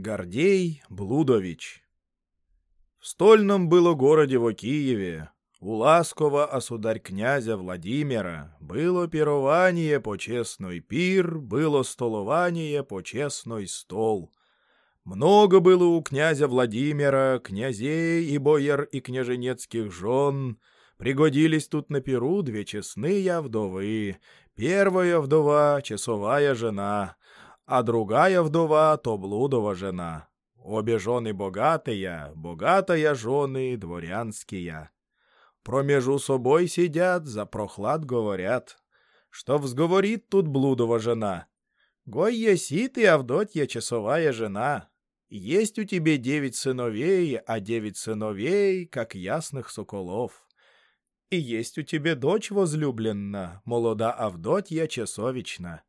Гордей Блудович В стольном было городе во Киеве, у ласкового осударь князя Владимира было пирование по честной пир, было столование по честной стол. Много было у князя Владимира, князей и бояр и княженецких жен. Пригодились тут на пиру две честные вдовы. Первая вдова — часовая жена, а другая вдова — то блудова жена. Обе жены богатые, богатая жены дворянские. Промежу собой сидят, за прохлад говорят. Что взговорит тут блудова жена? Гой еси ты, Авдотья, часовая жена. Есть у тебе девять сыновей, а девять сыновей, как ясных соколов. И есть у тебе дочь возлюбленна, молода Авдотья Часовична.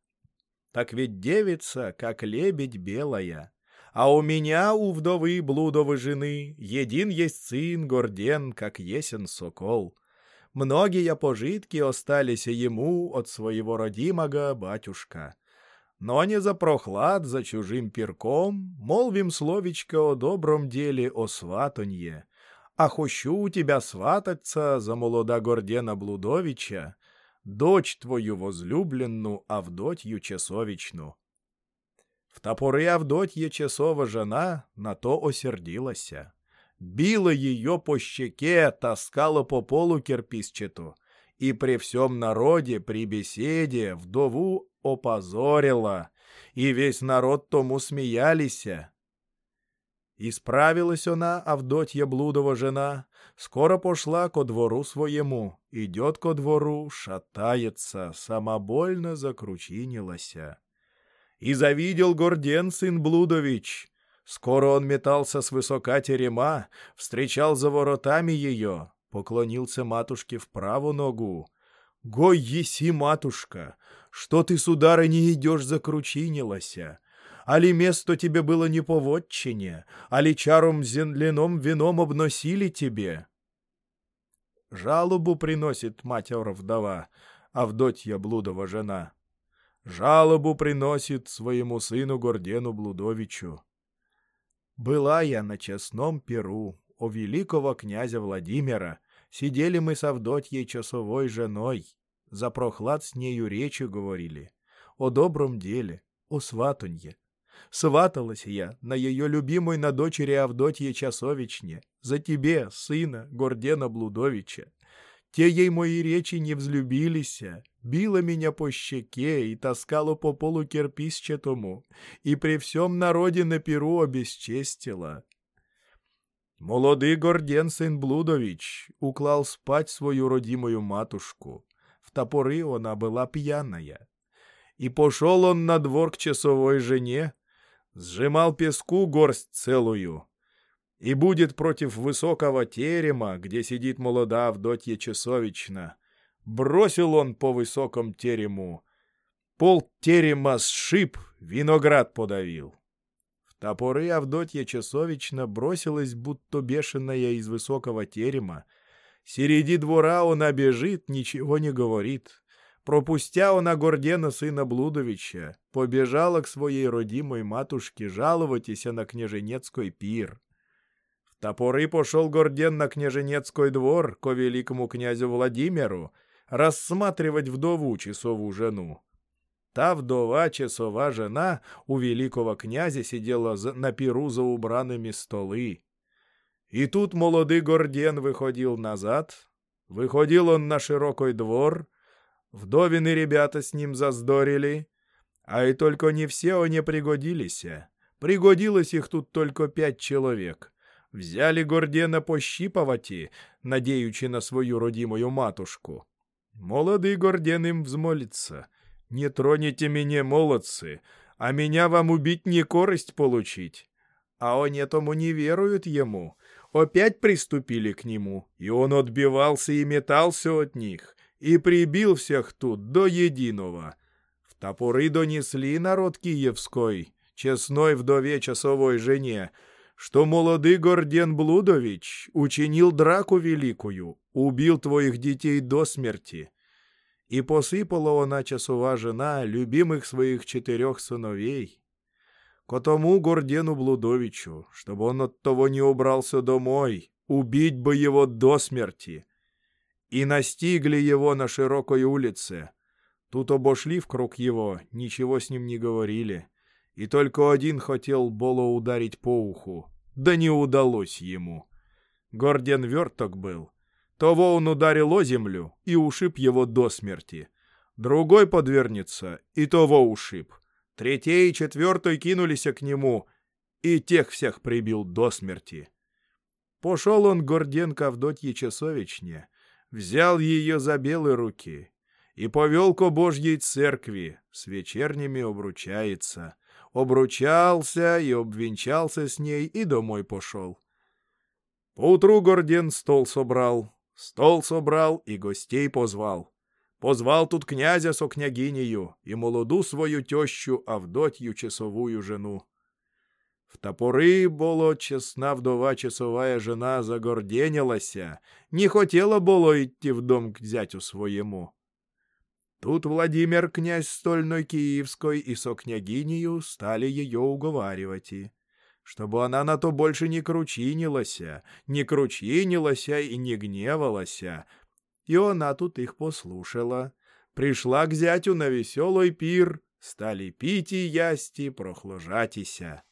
Так ведь девица, как лебедь белая. А у меня, у вдовы блудовой жены, един есть сын Горден, как есен сокол. Многие пожитки остались ему от своего родимого батюшка. Но не за прохлад, за чужим пирком, молвим словечко о добром деле, о сватонье. А хочу у тебя свататься за молода Гордена Блудовича, дочь твою возлюбленную Авдотью Часовичну. В топоры Авдотья Часова жена на то осердилася. Била ее по щеке, таскала по полу кирпиччату, и при всем народе, при беседе, вдову опозорила, и весь народ тому смеялися. Исправилась она, Авдотья блудова жена, скоро пошла ко двору своему, идет ко двору, шатается, самобольно закручинилася. И завидел Горден сын Блудович. Скоро он метался с высока терема, встречал за воротами ее, поклонился матушке в правую ногу. «Гой еси, матушка, что ты, судары, не идешь закручинилася? Али место тебе было не по вотчине, али чаром земляном вином обносили тебе?» Жалобу приносит матер вдова, Авдотья блудова жена жалобу приносит своему сыну Гордену Блудовичу. Была я на честном перу у великого князя Владимира, сидели мы с Авдотьей часовой женой, за прохлад с нею речи говорили, о добром деле, о сватунье. Сваталась я на ее любимой на дочери Авдотье Часовичне, за тебе, сына Гордена Блудовича. Те ей мои речи не взлюбилися, била меня по щеке и таскала по полу кирпиччатому, и при всем народе на перу обесчестила. Молодый Горден сын Блудович уклал спать свою родимую матушку. В топоры она была пьяная. И пошел он на двор к часовой жене, сжимал песку горсть целую, и будет против высокого терема, где сидит молода Авдотья Часовична. Бросил он по высокому терему. Пол терема сшиб, виноград подавил. В топоры Авдотья Часовична бросилась, будто бешеная из высокого терема. Середи двора она бежит, ничего не говорит. Пропустя она Гордена сына Блудовича, побежала к своей родимой матушке жаловаться на княженецкий пир. Топоры пошел Горден на княженецкий двор ко великому князю Владимиру рассматривать вдову часову жену. Та вдова, часова жена у великого князя сидела на пиру за убранными столы. И тут молодый Горден выходил назад, выходил он на широкий двор, вдовины ребята с ним заздорили, а и только не все они пригодились. Пригодилось их тут только пять человек. Взяли Гордена пощипавати, надеючи на свою родимую матушку. Молодый Горден им взмолится. «Не троните меня, молодцы, а меня вам убить не корость получить». А они этому не веруют ему. Опять приступили к нему, и он отбивался и метался от них, и прибил всех тут до единого. В топоры донесли народ киевской, честной вдове часовой жене, что молодый Горден Блудович учинил драку великую, убил твоих детей до смерти. И посыпала она часова жена любимых своих четырех сыновей. тому Гордену Блудовичу, чтобы он от того не убрался домой, убить бы его до смерти. И настигли его на широкой улице. Тут обошли в круг его, ничего с ним не говорили. И только один хотел Боло ударить по уху, да не удалось ему. Горден верток был. Того он ударил о землю и ушиб его до смерти. Другой подвернется, и того ушиб. Третий и четвертый кинулись к нему, и тех всех прибил до смерти. Пошел он Горденко Авдотье Часовичне, взял ее за белые руки и повел ко Божьей церкви, с вечерними обручается. Обручался и обвенчался с ней и домой пошел. Поутру Горден стол собрал, стол собрал и гостей позвал. Позвал тут князя со княгинею и молоду свою тещу Авдотью часовую жену. В топоры було чесна вдова часовая жена загорденилася, не хотела було идти в дом к зятю своему. Тут Владимир, князь стольной Киевской, и со княгинею стали ее уговаривать, чтобы она на то больше не кручинилася, не кручинилася и не гневалася, и она тут их послушала. Пришла к зятю на веселый пир, стали пить и ясти, прохложатися.